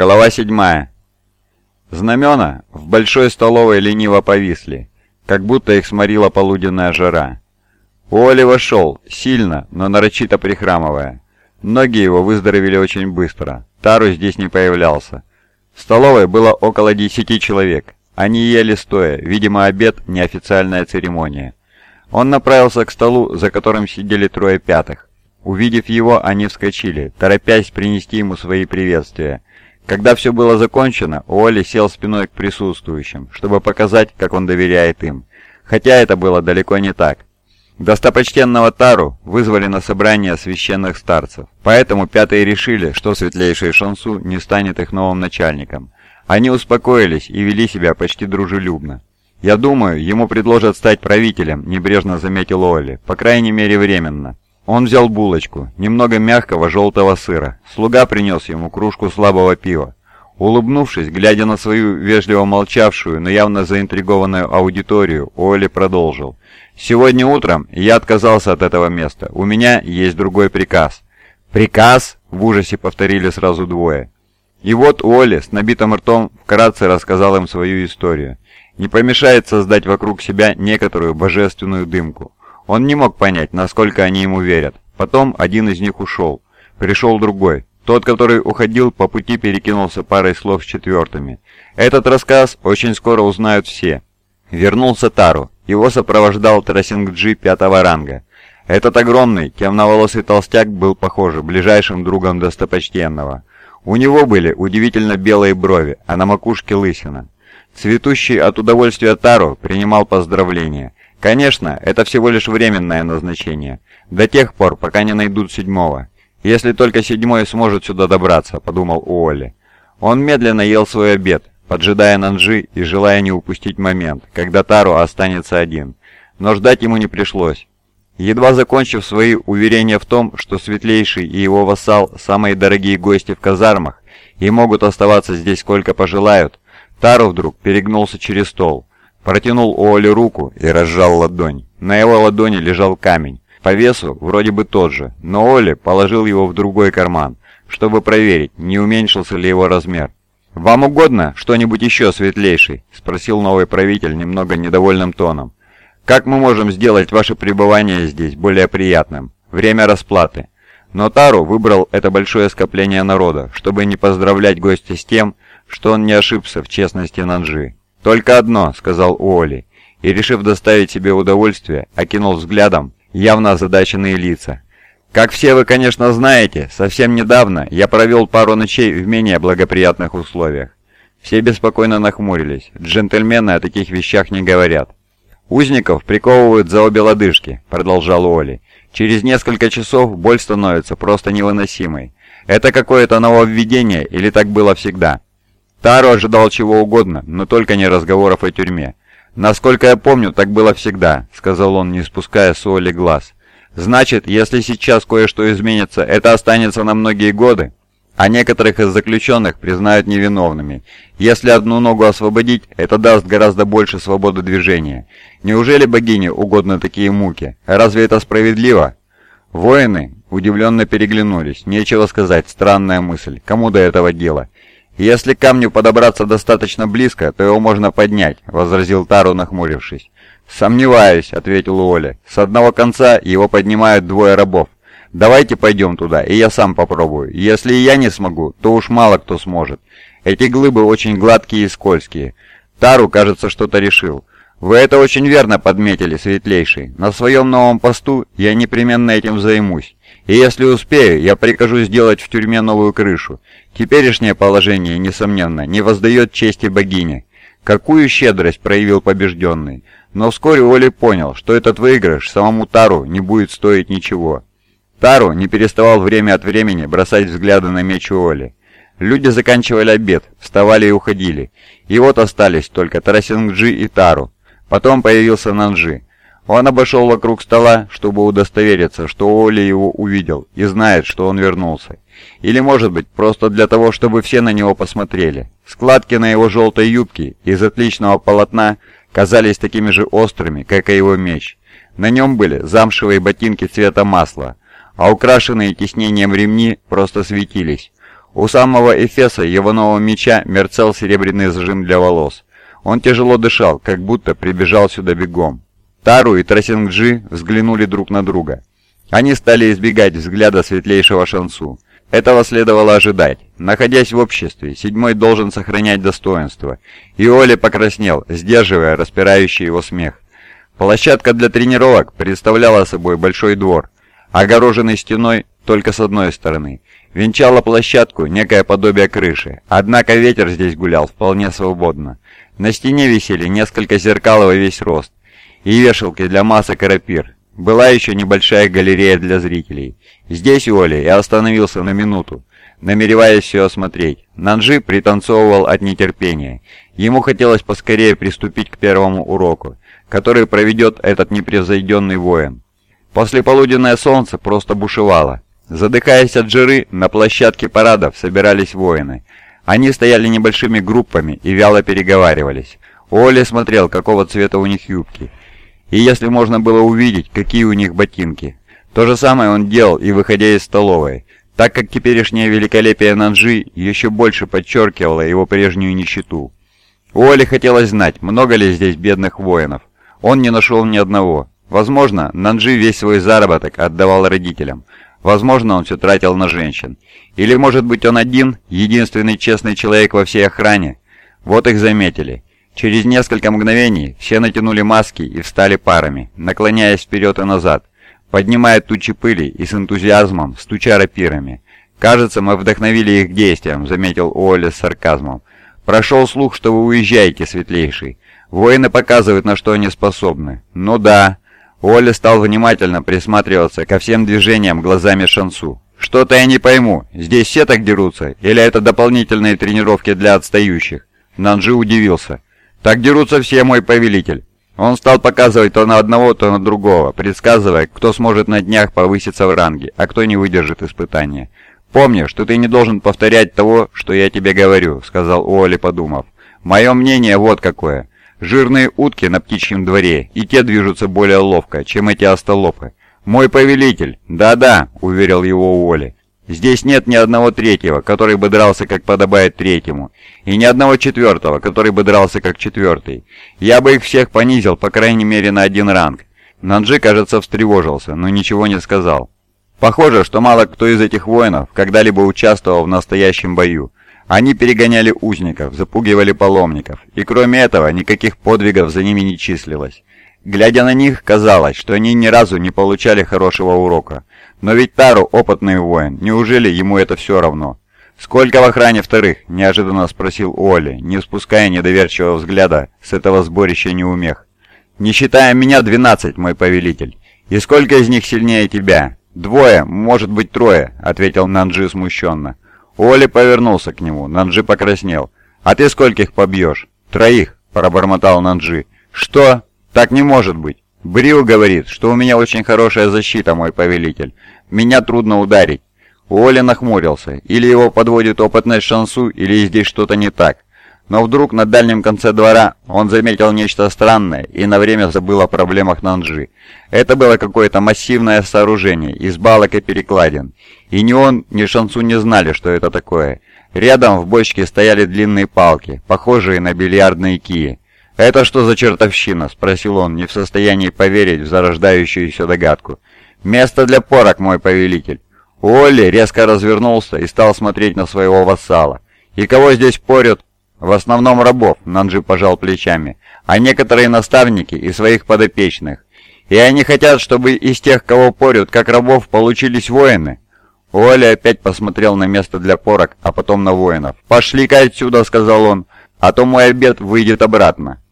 Голова седьмая. Знамена в большой столовой лениво повисли, как будто их сморила полуденная жара. Уолли вошел, сильно, но нарочито прихрамывая. Ноги его выздоровели очень быстро. Тару здесь не появлялся. В столовой было около десяти человек. Они ели стоя, видимо, обед – неофициальная церемония. Он направился к столу, за которым сидели трое пятых. Увидев его, они вскочили, торопясь принести ему свои приветствия. Когда все было закончено, Уолли сел спиной к присутствующим, чтобы показать, как он доверяет им. Хотя это было далеко не так. Достопочтенного Тару вызвали на собрание священных старцев, поэтому пятые решили, что светлейший Шансу не станет их новым начальником. Они успокоились и вели себя почти дружелюбно. «Я думаю, ему предложат стать правителем», – небрежно заметил Оли, – «по крайней мере временно». Он взял булочку, немного мягкого желтого сыра. Слуга принес ему кружку слабого пива. Улыбнувшись, глядя на свою вежливо молчавшую, но явно заинтригованную аудиторию, Оли продолжил. «Сегодня утром я отказался от этого места. У меня есть другой приказ». «Приказ?» – в ужасе повторили сразу двое. И вот Уолли с набитым ртом вкратце рассказал им свою историю. Не помешает создать вокруг себя некоторую божественную дымку. Он не мог понять, насколько они ему верят. Потом один из них ушел. Пришел другой. Тот, который уходил, по пути перекинулся парой слов с четвертыми. Этот рассказ очень скоро узнают все. Вернулся Тару. Его сопровождал Трасингджи пятого ранга. Этот огромный, темноволосый толстяк был, похоже, ближайшим другом достопочтенного. У него были удивительно белые брови, а на макушке лысина. Цветущий от удовольствия Тару принимал поздравления. Конечно, это всего лишь временное назначение. До тех пор, пока не найдут седьмого. Если только седьмой сможет сюда добраться, подумал Уолли. Он медленно ел свой обед, поджидая Нанжи и желая не упустить момент, когда Тару останется один. Но ждать ему не пришлось. Едва закончив свои уверения в том, что Светлейший и его вассал – самые дорогие гости в казармах и могут оставаться здесь сколько пожелают, Тару вдруг перегнулся через стол, протянул Уолли руку и разжал ладонь. На его ладони лежал камень, по весу вроде бы тот же, но Оли положил его в другой карман, чтобы проверить, не уменьшился ли его размер. «Вам угодно что-нибудь еще, светлейший?» – спросил новый правитель немного недовольным тоном. «Как мы можем сделать ваше пребывание здесь более приятным? Время расплаты». Но Тару выбрал это большое скопление народа, чтобы не поздравлять гостя с тем, что он не ошибся в честности Нанжи. «Только одно», — сказал Уолли, и, решив доставить себе удовольствие, окинул взглядом явно озадаченные лица. «Как все вы, конечно, знаете, совсем недавно я провел пару ночей в менее благоприятных условиях. Все беспокойно нахмурились. Джентльмены о таких вещах не говорят. «Узников приковывают за обе лодыжки», — продолжал Уолли. «Через несколько часов боль становится просто невыносимой. Это какое-то нововведение или так было всегда?» Таро ожидал чего угодно, но только не разговоров о тюрьме. «Насколько я помню, так было всегда», — сказал он, не спуская с Оли глаз. «Значит, если сейчас кое-что изменится, это останется на многие годы?» а некоторых из заключенных признают невиновными. Если одну ногу освободить, это даст гораздо больше свободы движения. Неужели богине угодно такие муки? Разве это справедливо? Воины удивленно переглянулись. Нечего сказать, странная мысль. Кому до этого дела? «Если к камню подобраться достаточно близко, то его можно поднять», — возразил Тару, нахмурившись. «Сомневаюсь», — ответил Уолли. «С одного конца его поднимают двое рабов. Давайте пойдем туда, и я сам попробую. Если я не смогу, то уж мало кто сможет. Эти глыбы очень гладкие и скользкие. Тару, кажется, что-то решил. Вы это очень верно подметили, Светлейший. На своем новом посту я непременно этим займусь. И если успею, я прикажу сделать в тюрьме новую крышу. Теперешнее положение, несомненно, не воздает чести богине. Какую щедрость проявил побежденный. Но вскоре Оли понял, что этот выигрыш самому Тару не будет стоить ничего. Тару не переставал время от времени бросать взгляды на меч Оли. Люди заканчивали обед, вставали и уходили. И вот остались только Тарасингджи и Тару. Потом появился Нанджи. Он обошел вокруг стола, чтобы удостовериться, что Оли его увидел и знает, что он вернулся. Или, может быть, просто для того, чтобы все на него посмотрели. Складки на его желтой юбке из отличного полотна казались такими же острыми, как и его меч. На нем были замшевые ботинки цвета масла, а украшенные тиснением ремни просто светились. У самого Эфеса его нового меча мерцал серебряный зажим для волос. Он тяжело дышал, как будто прибежал сюда бегом. Тару и Тросингджи взглянули друг на друга. Они стали избегать взгляда светлейшего Шансу. Этого следовало ожидать. Находясь в обществе, седьмой должен сохранять достоинство. И Оли покраснел, сдерживая распирающий его смех. Площадка для тренировок представляла собой большой двор, огороженный стеной только с одной стороны. Венчала площадку некое подобие крыши, однако ветер здесь гулял вполне свободно. На стене висели несколько зеркал во весь рост и вешалки для масок и рапир. Была еще небольшая галерея для зрителей. Здесь Оли и остановился на минуту, намереваясь все осмотреть. Нанжи пританцовывал от нетерпения. Ему хотелось поскорее приступить к первому уроку, который проведет этот непревзойденный воин. Послеполуденное солнце просто бушевало. Задыхаясь от жиры, на площадке парадов собирались воины. Они стояли небольшими группами и вяло переговаривались. Оля смотрел, какого цвета у них юбки. И если можно было увидеть, какие у них ботинки. То же самое он делал и выходя из столовой, так как теперешнее великолепие Нанжи еще больше подчеркивало его прежнюю нищету. У Оли хотелось знать, много ли здесь бедных воинов. Он не нашел ни одного. Возможно, Нанжи весь свой заработок отдавал родителям. Возможно, он все тратил на женщин. Или, может быть, он один, единственный честный человек во всей охране? Вот их заметили. Через несколько мгновений все натянули маски и встали парами, наклоняясь вперед и назад, поднимая тучи пыли и с энтузиазмом стуча рапирами. «Кажется, мы вдохновили их действиям», — заметил Уолли с сарказмом. «Прошел слух, что вы уезжаете, светлейший. Воины показывают, на что они способны». «Ну да», Оля стал внимательно присматриваться ко всем движениям глазами Шансу. «Что-то я не пойму, здесь все так дерутся, или это дополнительные тренировки для отстающих?» Нанджи удивился. «Так дерутся все, мой повелитель». Он стал показывать то на одного, то на другого, предсказывая, кто сможет на днях повыситься в ранге, а кто не выдержит испытания. «Помни, что ты не должен повторять того, что я тебе говорю», — сказал Уолли, подумав. «Мое мнение вот какое. Жирные утки на птичьем дворе, и те движутся более ловко, чем эти остолопы. «Мой повелитель!» «Да-да», — уверил его Уолли. «Здесь нет ни одного третьего, который бы дрался, как подобает третьему, и ни одного четвертого, который бы дрался, как четвертый. Я бы их всех понизил, по крайней мере, на один ранг». Нанджи, кажется, встревожился, но ничего не сказал. Похоже, что мало кто из этих воинов когда-либо участвовал в настоящем бою. Они перегоняли узников, запугивали паломников, и кроме этого никаких подвигов за ними не числилось. Глядя на них, казалось, что они ни разу не получали хорошего урока. Но ведь Тару опытный воин, неужели ему это все равно? «Сколько в охране вторых?» – неожиданно спросил Оли, не спуская недоверчивого взгляда с этого сборища неумех. «Не считая меня, двенадцать, мой повелитель. И сколько из них сильнее тебя?» «Двое, может быть трое», — ответил Нанджи смущенно. Оли повернулся к нему, Нанджи покраснел. «А ты скольких побьешь?» «Троих», — пробормотал Нанджи. «Что? Так не может быть. Брил говорит, что у меня очень хорошая защита, мой повелитель. Меня трудно ударить». Оли нахмурился. Или его подводит опытность Шансу, или здесь что-то не так. Но вдруг на дальнем конце двора он заметил нечто странное и на время забыл о проблемах Нанджи. Это было какое-то массивное сооружение из балок и перекладин. И ни он, ни Шансу не знали, что это такое. Рядом в бочке стояли длинные палки, похожие на бильярдные кии. «Это что за чертовщина?» – спросил он, не в состоянии поверить в зарождающуюся догадку. «Место для порок, мой повелитель». Олли резко развернулся и стал смотреть на своего вассала. «И кого здесь порют?» «В основном рабов», — Нанджи пожал плечами, «а некоторые наставники и своих подопечных. И они хотят, чтобы из тех, кого порют, как рабов, получились воины». Уолли опять посмотрел на место для порок, а потом на воинов. «Пошли-ка отсюда», — сказал он, — «а то мой обед выйдет обратно».